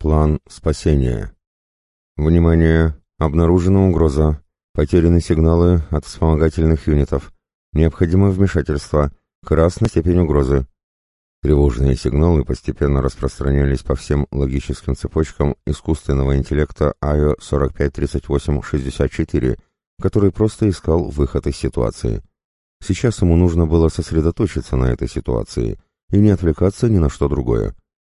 План спасения. Внимание! Обнаружена угроза. Потеряны сигналы от вспомогательных юнитов. Необходимо вмешательство. Красная степень угрозы. Тревожные сигналы постепенно распространялись по всем логическим цепочкам искусственного интеллекта IO 453864, который просто искал выход из ситуации. Сейчас ему нужно было сосредоточиться на этой ситуации и не отвлекаться ни на что другое.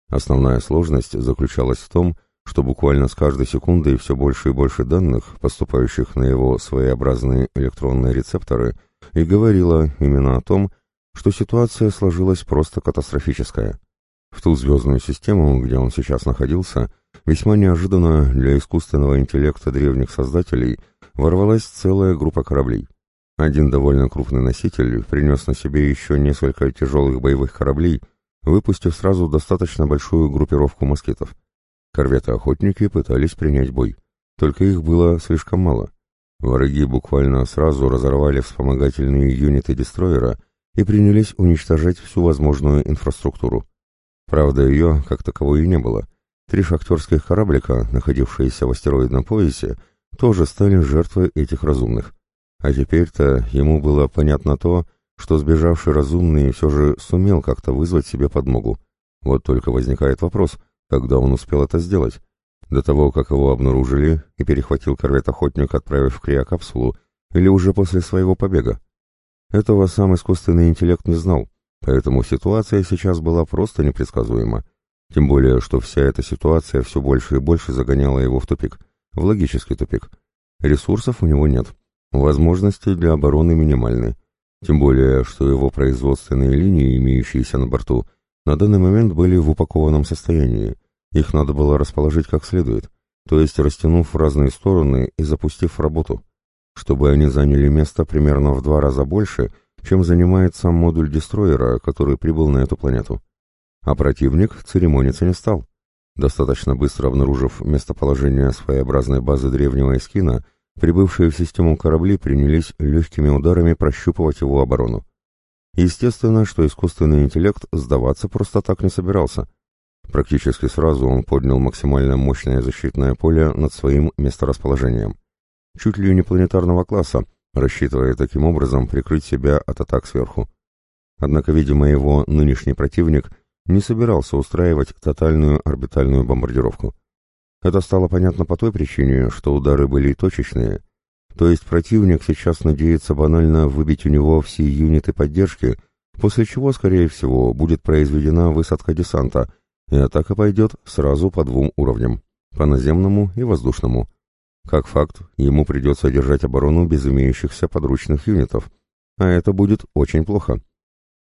Основная сложность заключалась в том, что буквально с каждой секундой все больше и больше данных, поступающих на его своеобразные электронные рецепторы, и говорила именно о том, что ситуация сложилась просто катастрофическая. В ту звездную систему, где он сейчас находился, весьма неожиданно для искусственного интеллекта древних создателей ворвалась целая группа кораблей. Один довольно крупный носитель принес на себе еще несколько тяжелых боевых кораблей, выпустив сразу достаточно большую группировку москитов. Корветы-охотники пытались принять бой, только их было слишком мало. Враги буквально сразу разорвали вспомогательные юниты дестроера и принялись уничтожать всю возможную инфраструктуру. Правда, ее, как таковой, и не было. Три шахтерских кораблика, находившиеся в астероидном поясе, тоже стали жертвой этих разумных. А теперь-то ему было понятно то, что сбежавший разумный все же сумел как-то вызвать себе подмогу. Вот только возникает вопрос, когда он успел это сделать? До того, как его обнаружили и перехватил корвет-охотник, отправив в криокапсулу, или уже после своего побега? Этого сам искусственный интеллект не знал, поэтому ситуация сейчас была просто непредсказуема. Тем более, что вся эта ситуация все больше и больше загоняла его в тупик, в логический тупик. Ресурсов у него нет, возможности для обороны минимальны. Тем более, что его производственные линии, имеющиеся на борту, на данный момент были в упакованном состоянии. Их надо было расположить как следует, то есть растянув в разные стороны и запустив работу, чтобы они заняли место примерно в два раза больше, чем занимает сам модуль дестроера, который прибыл на эту планету. А противник церемониться не стал. Достаточно быстро обнаружив местоположение своеобразной базы древнего эскина, Прибывшие в систему корабли принялись легкими ударами прощупывать его оборону. Естественно, что искусственный интеллект сдаваться просто так не собирался. Практически сразу он поднял максимально мощное защитное поле над своим месторасположением. Чуть ли не планетарного класса, рассчитывая таким образом прикрыть себя от атак сверху. Однако, видимо, его нынешний противник не собирался устраивать тотальную орбитальную бомбардировку. Это стало понятно по той причине, что удары были точечные, то есть противник сейчас надеется банально выбить у него все юниты поддержки, после чего, скорее всего, будет произведена высадка десанта, и атака пойдет сразу по двум уровням, по наземному и воздушному. Как факт, ему придется держать оборону без имеющихся подручных юнитов, а это будет очень плохо.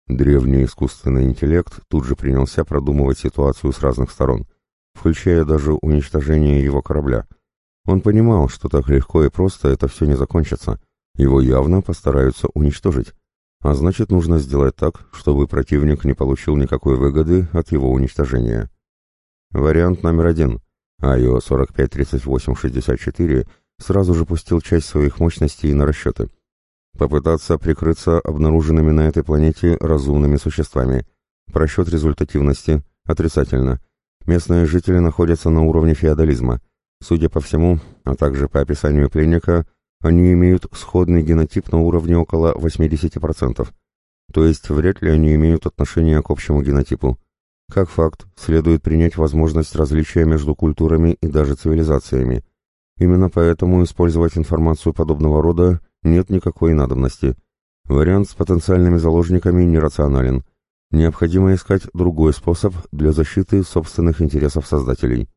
Древний искусственный интеллект тут же принялся продумывать ситуацию с разных сторон – включая даже уничтожение его корабля. Он понимал, что так легко и просто это все не закончится. Его явно постараются уничтожить. А значит, нужно сделать так, чтобы противник не получил никакой выгоды от его уничтожения. Вариант номер один. АИО 453864 сразу же пустил часть своих мощностей на расчеты. Попытаться прикрыться обнаруженными на этой планете разумными существами. Просчет результативности отрицательно. Местные жители находятся на уровне феодализма. Судя по всему, а также по описанию пленника, они имеют сходный генотип на уровне около 80%. То есть вряд ли они имеют отношение к общему генотипу. Как факт, следует принять возможность различия между культурами и даже цивилизациями. Именно поэтому использовать информацию подобного рода нет никакой надобности. Вариант с потенциальными заложниками нерационален – Необходимо искать другой способ для защиты собственных интересов создателей.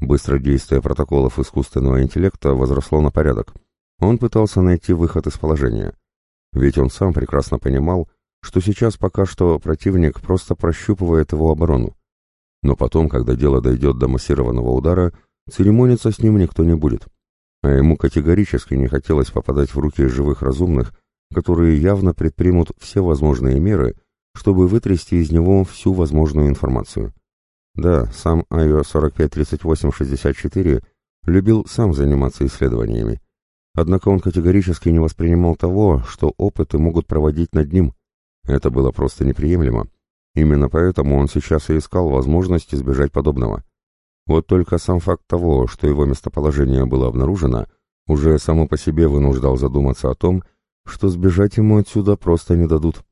Быстродействие протоколов искусственного интеллекта возросло на порядок. Он пытался найти выход из положения. Ведь он сам прекрасно понимал, что сейчас пока что противник просто прощупывает его оборону. Но потом, когда дело дойдет до массированного удара, церемониться с ним никто не будет. А ему категорически не хотелось попадать в руки живых разумных, которые явно предпримут все возможные меры, чтобы вытрясти из него всю возможную информацию. Да, сам IO 453864 любил сам заниматься исследованиями. Однако он категорически не воспринимал того, что опыты могут проводить над ним. Это было просто неприемлемо. Именно поэтому он сейчас и искал возможность избежать подобного. Вот только сам факт того, что его местоположение было обнаружено, уже само по себе вынуждал задуматься о том, что сбежать ему отсюда просто не дадут.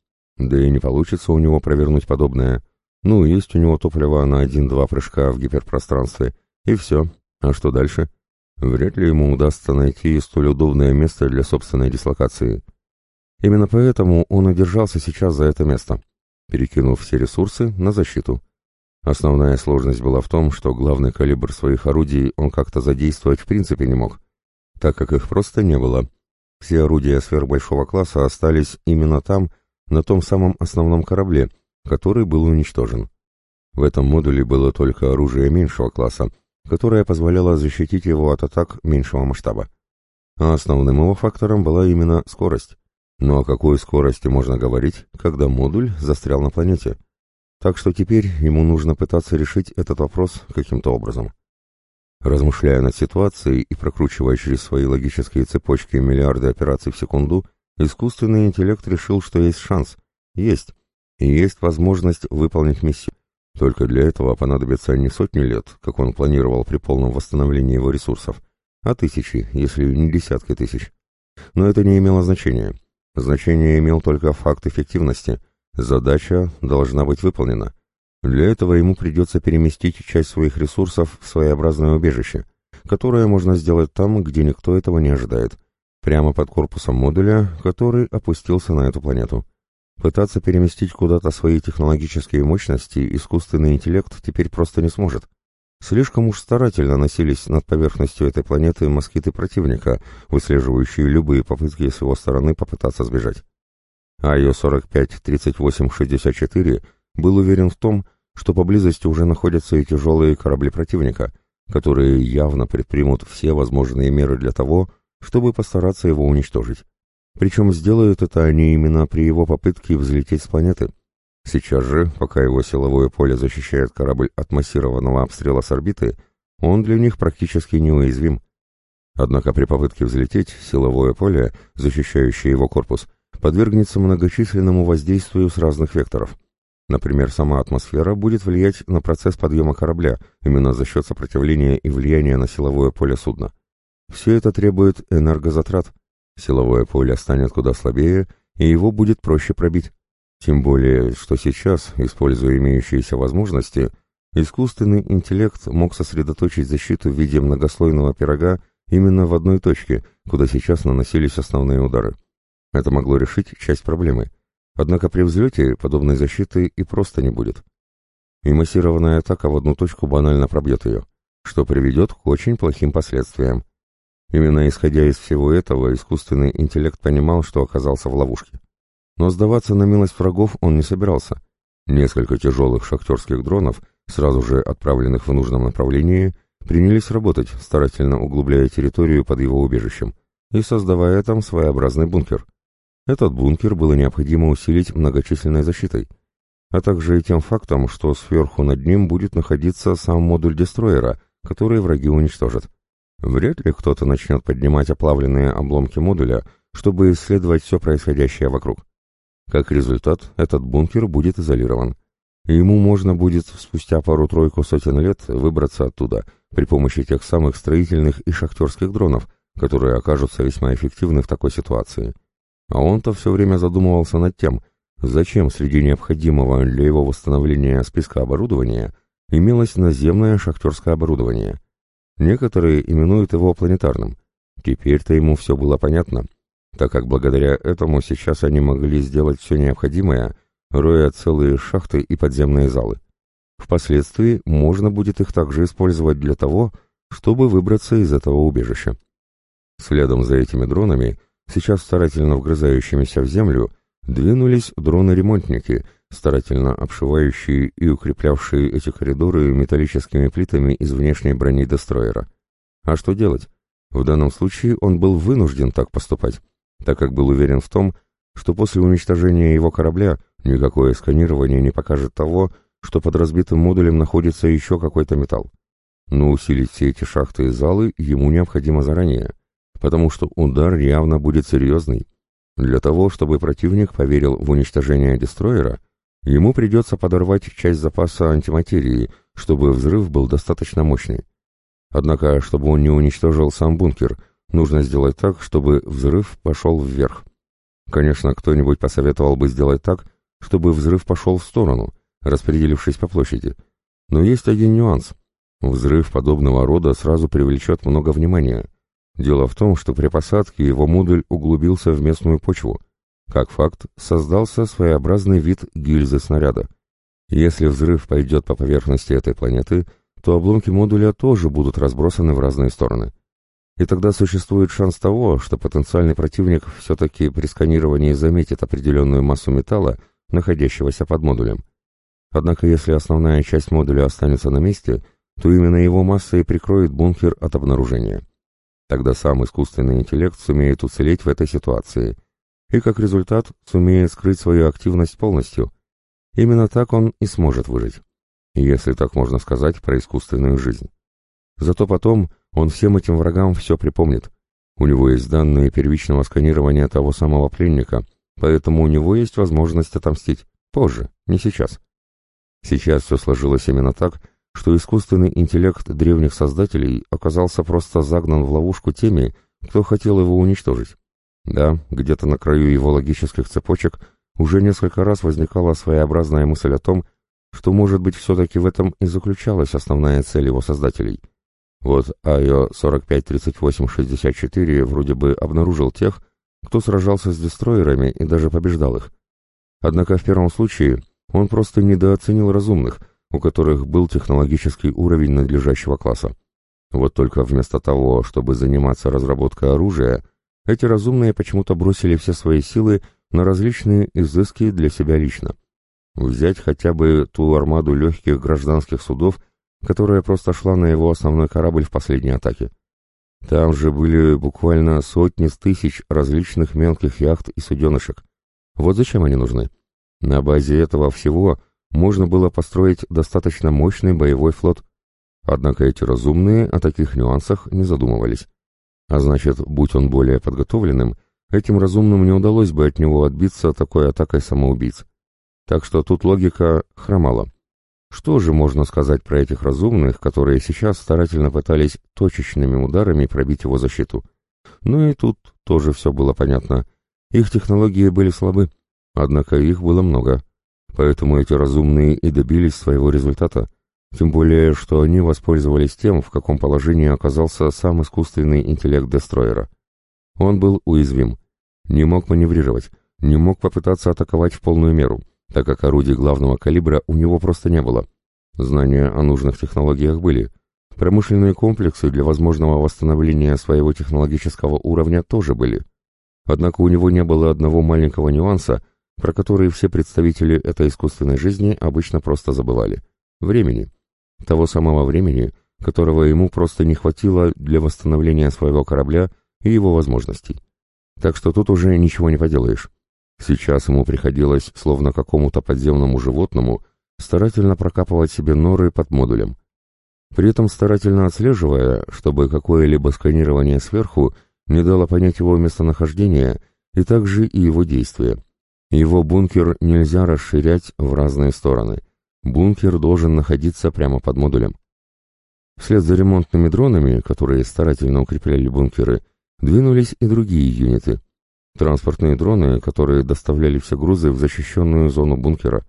Да и не получится у него провернуть подобное. Ну, есть у него топливо на один-два прыжка в гиперпространстве, и все. А что дальше? Вряд ли ему удастся найти столь удобное место для собственной дислокации. Именно поэтому он и держался сейчас за это место, перекинув все ресурсы на защиту. Основная сложность была в том, что главный калибр своих орудий он как-то задействовать в принципе не мог, так как их просто не было. Все орудия сфер большого класса остались именно там, на том самом основном корабле, который был уничтожен. В этом модуле было только оружие меньшего класса, которое позволяло защитить его от атак меньшего масштаба. А основным его фактором была именно скорость. Но о какой скорости можно говорить, когда модуль застрял на планете? Так что теперь ему нужно пытаться решить этот вопрос каким-то образом. Размышляя над ситуацией и прокручивая через свои логические цепочки миллиарды операций в секунду, искусственный интеллект решил, что есть шанс. Есть. И есть возможность выполнить миссию. Только для этого понадобится не сотни лет, как он планировал при полном восстановлении его ресурсов, а тысячи, если не десятки тысяч. Но это не имело значения. Значение имел только факт эффективности. Задача должна быть выполнена. Для этого ему придется переместить часть своих ресурсов в своеобразное убежище, которое можно сделать там, где никто этого не ожидает, прямо под корпусом модуля, который опустился на эту планету. Пытаться переместить куда-то свои технологические мощности искусственный интеллект теперь просто не сможет. Слишком уж старательно носились над поверхностью этой планеты москиты противника, выслеживающие любые попытки с его стороны попытаться сбежать. АИО-45-38-64 был уверен в том, что поблизости уже находятся и тяжелые корабли противника, которые явно предпримут все возможные меры для того, чтобы постараться его уничтожить. Причем сделают это они именно при его попытке взлететь с планеты – Сейчас же, пока его силовое поле защищает корабль от массированного обстрела с орбиты, он для них практически неуязвим. Однако при попытке взлететь, силовое поле, защищающее его корпус, подвергнется многочисленному воздействию с разных векторов. Например, сама атмосфера будет влиять на процесс подъема корабля, именно за счет сопротивления и влияния на силовое поле судна. Все это требует энергозатрат. Силовое поле станет куда слабее, и его будет проще пробить. Тем более, что сейчас, используя имеющиеся возможности, искусственный интеллект мог сосредоточить защиту в виде многослойного пирога именно в одной точке, куда сейчас наносились основные удары. Это могло решить часть проблемы. Однако при взлете подобной защиты и просто не будет. И массированная атака в одну точку банально пробьет ее, что приведет к очень плохим последствиям. Именно исходя из всего этого, искусственный интеллект понимал, что оказался в ловушке. Но сдаваться на милость врагов он не собирался. Несколько тяжелых шахтерских дронов, сразу же отправленных в нужном направлении, принялись работать, старательно углубляя территорию под его убежищем и создавая там своеобразный бункер. Этот бункер было необходимо усилить многочисленной защитой, а также и тем фактом, что сверху над ним будет находиться сам модуль дестроера, который враги уничтожат. Вряд ли кто-то начнет поднимать оплавленные обломки модуля, чтобы исследовать все происходящее вокруг. Как результат, этот бункер будет изолирован. И ему можно будет спустя пару-тройку сотен лет выбраться оттуда при помощи тех самых строительных и шахтерских дронов, которые окажутся весьма эффективны в такой ситуации. А он-то все время задумывался над тем, зачем среди необходимого для его восстановления списка оборудования имелось наземное шахтерское оборудование. Некоторые именуют его планетарным. Теперь-то ему все было понятно — так как благодаря этому сейчас они могли сделать все необходимое, роя целые шахты и подземные залы. Впоследствии можно будет их также использовать для того, чтобы выбраться из этого убежища. Следом за этими дронами, сейчас старательно вгрызающимися в землю, двинулись дроны-ремонтники, старательно обшивающие и укреплявшие эти коридоры металлическими плитами из внешней брони дестроера. А что делать? В данном случае он был вынужден так поступать так как был уверен в том, что после уничтожения его корабля никакое сканирование не покажет того, что под разбитым модулем находится еще какой-то металл. Но усилить все эти шахты и залы ему необходимо заранее, потому что удар явно будет серьезный. Для того, чтобы противник поверил в уничтожение дестроера, ему придется подорвать часть запаса антиматерии, чтобы взрыв был достаточно мощный. Однако, чтобы он не уничтожил сам бункер, нужно сделать так, чтобы взрыв пошел вверх. Конечно, кто-нибудь посоветовал бы сделать так, чтобы взрыв пошел в сторону, распределившись по площади. Но есть один нюанс. Взрыв подобного рода сразу привлечет много внимания. Дело в том, что при посадке его модуль углубился в местную почву. Как факт, создался своеобразный вид гильзы снаряда. Если взрыв пойдет по поверхности этой планеты, то обломки модуля тоже будут разбросаны в разные стороны. И тогда существует шанс того, что потенциальный противник все-таки при сканировании заметит определенную массу металла, находящегося под модулем. Однако если основная часть модуля останется на месте, то именно его масса и прикроет бункер от обнаружения. Тогда сам искусственный интеллект сумеет уцелеть в этой ситуации, и как результат сумеет скрыть свою активность полностью. Именно так он и сможет выжить, если так можно сказать про искусственную жизнь. Зато потом он всем этим врагам все припомнит. У него есть данные первичного сканирования того самого пленника, поэтому у него есть возможность отомстить. Позже, не сейчас. Сейчас все сложилось именно так, что искусственный интеллект древних создателей оказался просто загнан в ловушку теми, кто хотел его уничтожить. Да, где-то на краю его логических цепочек уже несколько раз возникала своеобразная мысль о том, что, может быть, все-таки в этом и заключалась основная цель его создателей. Вот IO 453864 вроде бы обнаружил тех, кто сражался с дестройерами и даже побеждал их. Однако в первом случае он просто недооценил разумных, у которых был технологический уровень надлежащего класса. Вот только вместо того, чтобы заниматься разработкой оружия, эти разумные почему-то бросили все свои силы на различные изыски для себя лично. Взять хотя бы ту армаду легких гражданских судов, которая просто шла на его основной корабль в последней атаке. Там же были буквально сотни тысяч различных мелких яхт и суденышек. Вот зачем они нужны? На базе этого всего можно было построить достаточно мощный боевой флот. Однако эти разумные о таких нюансах не задумывались. А значит, будь он более подготовленным, этим разумным не удалось бы от него отбиться такой атакой самоубийц. Так что тут логика хромала. Что же можно сказать про этих разумных, которые сейчас старательно пытались точечными ударами пробить его защиту? Ну и тут тоже все было понятно. Их технологии были слабы, однако их было много. Поэтому эти разумные и добились своего результата, тем более, что они воспользовались тем, в каком положении оказался сам искусственный интеллект Дестройера. Он был уязвим, не мог маневрировать, не мог попытаться атаковать в полную меру, так как орудий главного калибра у него просто не было. Знания о нужных технологиях были. Промышленные комплексы для возможного восстановления своего технологического уровня тоже были. Однако у него не было одного маленького нюанса, про которые все представители этой искусственной жизни обычно просто забывали. Времени. Того самого времени, которого ему просто не хватило для восстановления своего корабля и его возможностей. Так что тут уже ничего не поделаешь. Сейчас ему приходилось, словно какому-то подземному животному, старательно прокапывать себе норы под модулем. При этом старательно отслеживая, чтобы какое-либо сканирование сверху не дало понять его местонахождение и также и его действия. Его бункер нельзя расширять в разные стороны. Бункер должен находиться прямо под модулем. Вслед за ремонтными дронами, которые старательно укрепляли бункеры, двинулись и другие юниты. Транспортные дроны, которые доставляли все грузы в защищенную зону бункера.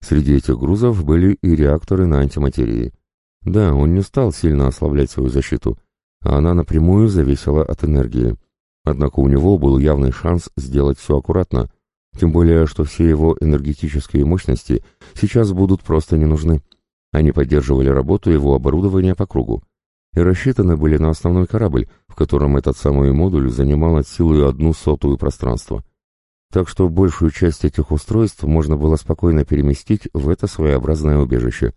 Среди этих грузов были и реакторы на антиматерии. Да, он не стал сильно ослаблять свою защиту, а она напрямую зависела от энергии. Однако у него был явный шанс сделать все аккуратно, тем более, что все его энергетические мощности сейчас будут просто не нужны. Они поддерживали работу его оборудования по кругу и рассчитаны были на основной корабль, в котором этот самый модуль занимал от силы одну сотую пространства. Так что большую часть этих устройств можно было спокойно переместить в это своеобразное убежище,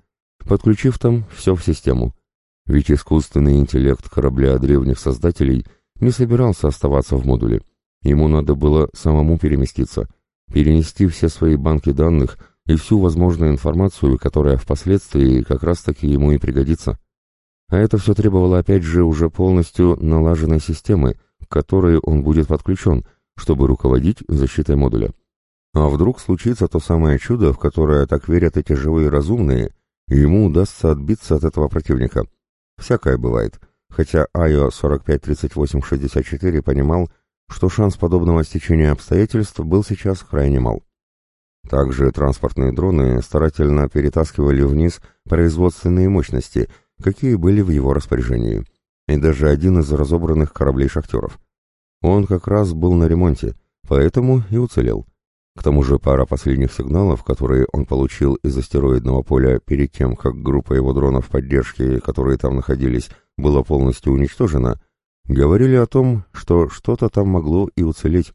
подключив там все в систему. Ведь искусственный интеллект корабля древних создателей не собирался оставаться в модуле. Ему надо было самому переместиться — перенести все свои банки данных и всю возможную информацию, которая впоследствии как раз-таки ему и пригодится. А это все требовало опять же уже полностью налаженной системы, к которой он будет подключен, чтобы руководить защитой модуля. А вдруг случится то самое чудо, в которое так верят эти живые разумные, и ему удастся отбиться от этого противника. Всякое бывает, хотя Айо 453864 понимал, что шанс подобного стечения обстоятельств был сейчас крайне мал. Также транспортные дроны старательно перетаскивали вниз производственные мощности, какие были в его распоряжении, и даже один из разобранных кораблей шахтеров. Он как раз был на ремонте, поэтому и уцелел. К тому же пара последних сигналов, которые он получил из астероидного поля перед тем, как группа его дронов поддержки, которые там находились, была полностью уничтожена, говорили о том, что что-то там могло и уцелеть.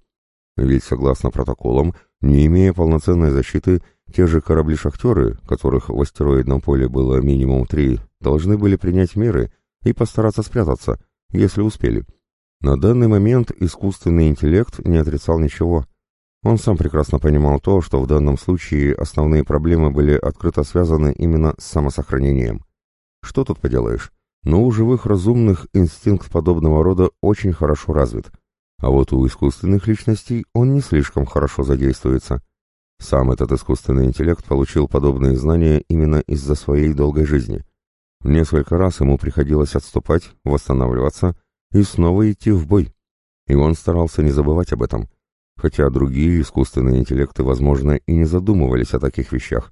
Ведь, согласно протоколам, не имея полноценной защиты, те же корабли-шахтеры, которых в астероидном поле было минимум три, должны были принять меры и постараться спрятаться, если успели. На данный момент искусственный интеллект не отрицал ничего. Он сам прекрасно понимал то, что в данном случае основные проблемы были открыто связаны именно с самосохранением. Что тут поделаешь? Но у живых разумных инстинкт подобного рода очень хорошо развит – а вот у искусственных личностей он не слишком хорошо задействуется. Сам этот искусственный интеллект получил подобные знания именно из-за своей долгой жизни. Несколько раз ему приходилось отступать, восстанавливаться и снова идти в бой. И он старался не забывать об этом. Хотя другие искусственные интеллекты, возможно, и не задумывались о таких вещах.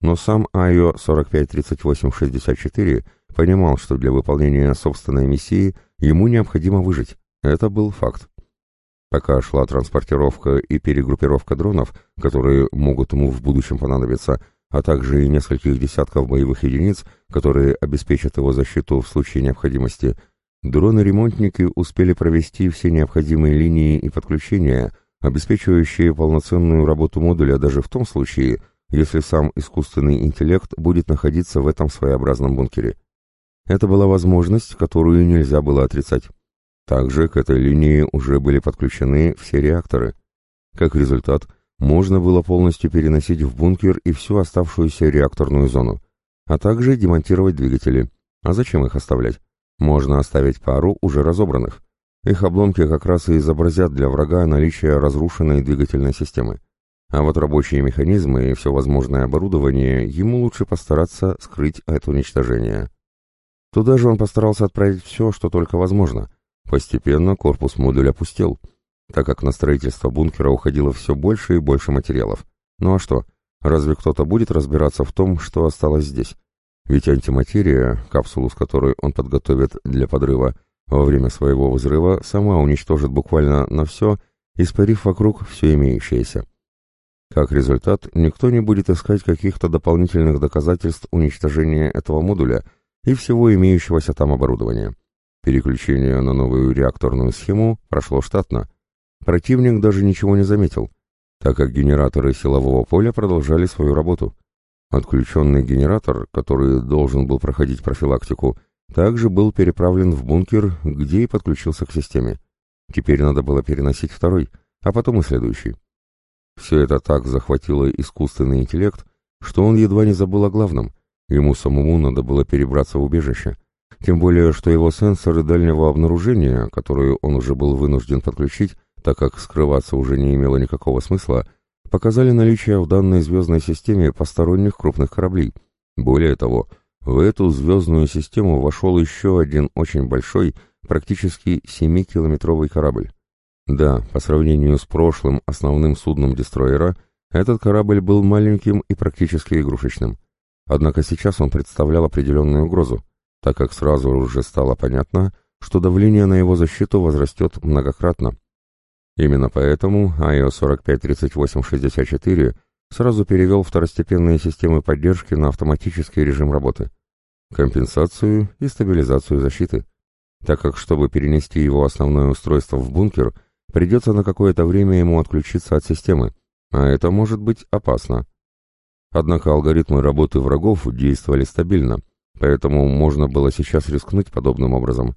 Но сам IO 453864 понимал, что для выполнения собственной миссии ему необходимо выжить. Это был факт. Пока шла транспортировка и перегруппировка дронов, которые могут ему в будущем понадобиться, а также и нескольких десятков боевых единиц, которые обеспечат его защиту в случае необходимости, дроны-ремонтники успели провести все необходимые линии и подключения, обеспечивающие полноценную работу модуля даже в том случае, если сам искусственный интеллект будет находиться в этом своеобразном бункере. Это была возможность, которую нельзя было отрицать. Также к этой линии уже были подключены все реакторы. Как результат, можно было полностью переносить в бункер и всю оставшуюся реакторную зону, а также демонтировать двигатели. А зачем их оставлять? Можно оставить пару уже разобранных. Их обломки как раз и изобразят для врага наличие разрушенной двигательной системы. А вот рабочие механизмы и все возможное оборудование ему лучше постараться скрыть от уничтожения. Туда же он постарался отправить все, что только возможно, Постепенно корпус модуля опустел, так как на строительство бункера уходило все больше и больше материалов. Ну а что, разве кто-то будет разбираться в том, что осталось здесь? Ведь антиматерия, капсулу с которой он подготовит для подрыва, во время своего взрыва сама уничтожит буквально на все, испарив вокруг все имеющееся. Как результат, никто не будет искать каких-то дополнительных доказательств уничтожения этого модуля и всего имеющегося там оборудования. Переключение на новую реакторную схему прошло штатно. Противник даже ничего не заметил, так как генераторы силового поля продолжали свою работу. Отключенный генератор, который должен был проходить профилактику, также был переправлен в бункер, где и подключился к системе. Теперь надо было переносить второй, а потом и следующий. Все это так захватило искусственный интеллект, что он едва не забыл о главном. Ему самому надо было перебраться в убежище. Тем более, что его сенсоры дальнего обнаружения, которые он уже был вынужден подключить, так как скрываться уже не имело никакого смысла, показали наличие в данной звездной системе посторонних крупных кораблей. Более того, в эту звездную систему вошел еще один очень большой, практически 7-километровый корабль. Да, по сравнению с прошлым основным судном дестроера, этот корабль был маленьким и практически игрушечным. Однако сейчас он представлял определенную угрозу так как сразу уже стало понятно, что давление на его защиту возрастет многократно. Именно поэтому IO 453864 сразу перевел второстепенные системы поддержки на автоматический режим работы, компенсацию и стабилизацию защиты, так как чтобы перенести его основное устройство в бункер, придется на какое-то время ему отключиться от системы, а это может быть опасно. Однако алгоритмы работы врагов действовали стабильно, Поэтому можно было сейчас рискнуть подобным образом.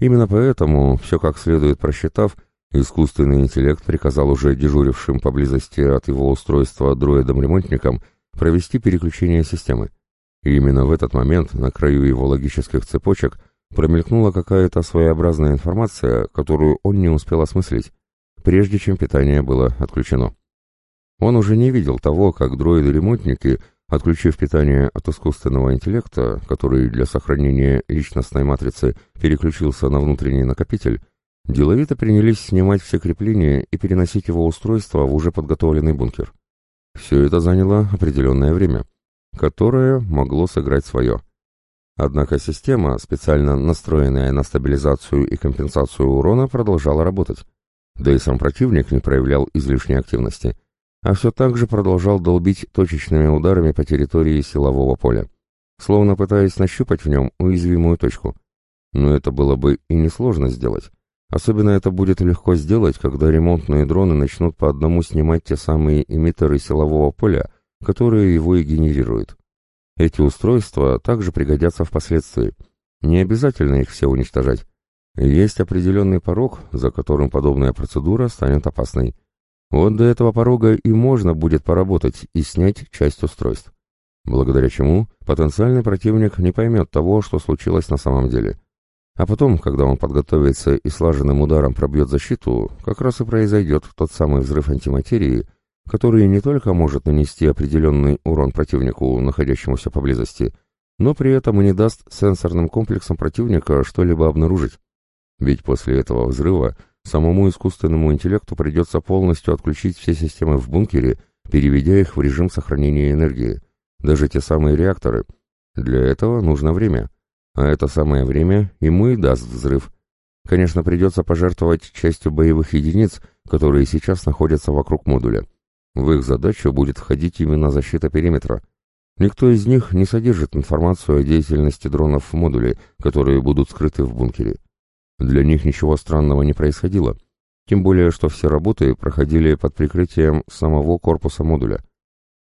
Именно поэтому, все как следует просчитав, искусственный интеллект приказал уже дежурившим поблизости от его устройства дроидам-ремонтникам провести переключение системы. И именно в этот момент на краю его логических цепочек промелькнула какая-то своеобразная информация, которую он не успел осмыслить, прежде чем питание было отключено. Он уже не видел того, как дроиды-ремонтники Отключив питание от искусственного интеллекта, который для сохранения личностной матрицы переключился на внутренний накопитель, деловито принялись снимать все крепления и переносить его устройство в уже подготовленный бункер. Все это заняло определенное время, которое могло сыграть свое. Однако система, специально настроенная на стабилизацию и компенсацию урона, продолжала работать. Да и сам противник не проявлял излишней активности – а все так же продолжал долбить точечными ударами по территории силового поля, словно пытаясь нащупать в нем уязвимую точку. Но это было бы и несложно сделать. Особенно это будет легко сделать, когда ремонтные дроны начнут по одному снимать те самые эмиттеры силового поля, которые его и генерируют. Эти устройства также пригодятся впоследствии. Не обязательно их все уничтожать. Есть определенный порог, за которым подобная процедура станет опасной. Вот до этого порога и можно будет поработать и снять часть устройств. Благодаря чему потенциальный противник не поймет того, что случилось на самом деле. А потом, когда он подготовится и слаженным ударом пробьет защиту, как раз и произойдет тот самый взрыв антиматерии, который не только может нанести определенный урон противнику, находящемуся поблизости, но при этом и не даст сенсорным комплексам противника что-либо обнаружить. Ведь после этого взрыва Самому искусственному интеллекту придется полностью отключить все системы в бункере, переведя их в режим сохранения энергии, даже те самые реакторы. Для этого нужно время, а это самое время ему и даст взрыв. Конечно, придется пожертвовать частью боевых единиц, которые сейчас находятся вокруг модуля. В их задачу будет входить именно защита периметра. Никто из них не содержит информацию о деятельности дронов в модуле, которые будут скрыты в бункере. Для них ничего странного не происходило, тем более, что все работы проходили под прикрытием самого корпуса модуля.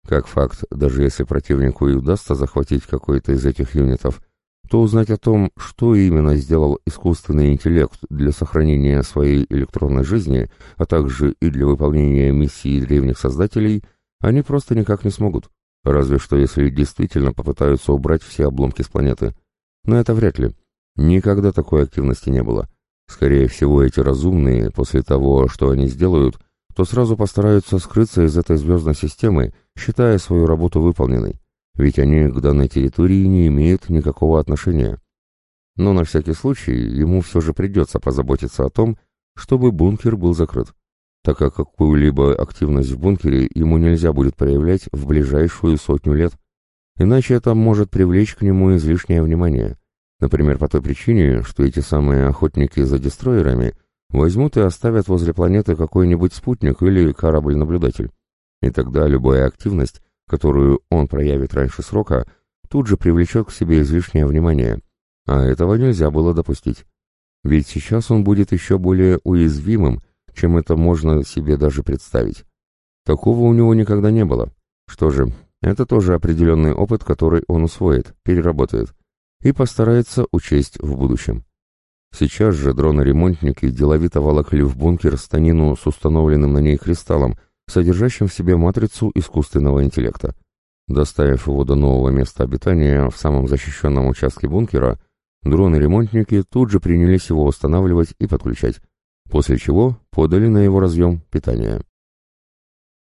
Как факт, даже если противнику и удастся захватить какой-то из этих юнитов, то узнать о том, что именно сделал искусственный интеллект для сохранения своей электронной жизни, а также и для выполнения миссии древних создателей, они просто никак не смогут. Разве что если действительно попытаются убрать все обломки с планеты. Но это вряд ли. Никогда такой активности не было. Скорее всего, эти разумные, после того, что они сделают, то сразу постараются скрыться из этой звездной системы, считая свою работу выполненной, ведь они к данной территории не имеют никакого отношения. Но на всякий случай ему все же придется позаботиться о том, чтобы бункер был закрыт, так как какую-либо активность в бункере ему нельзя будет проявлять в ближайшую сотню лет, иначе это может привлечь к нему излишнее внимание. Например, по той причине, что эти самые охотники за дестройерами возьмут и оставят возле планеты какой-нибудь спутник или корабль-наблюдатель. И тогда любая активность, которую он проявит раньше срока, тут же привлечет к себе излишнее внимание. А этого нельзя было допустить. Ведь сейчас он будет еще более уязвимым, чем это можно себе даже представить. Такого у него никогда не было. Что же, это тоже определенный опыт, который он усвоит, переработает и постарается учесть в будущем. Сейчас же дроны-ремонтники деловито волокли в бункер станину с установленным на ней кристаллом, содержащим в себе матрицу искусственного интеллекта. Доставив его до нового места обитания в самом защищенном участке бункера, дроны-ремонтники тут же принялись его устанавливать и подключать, после чего подали на его разъем питание.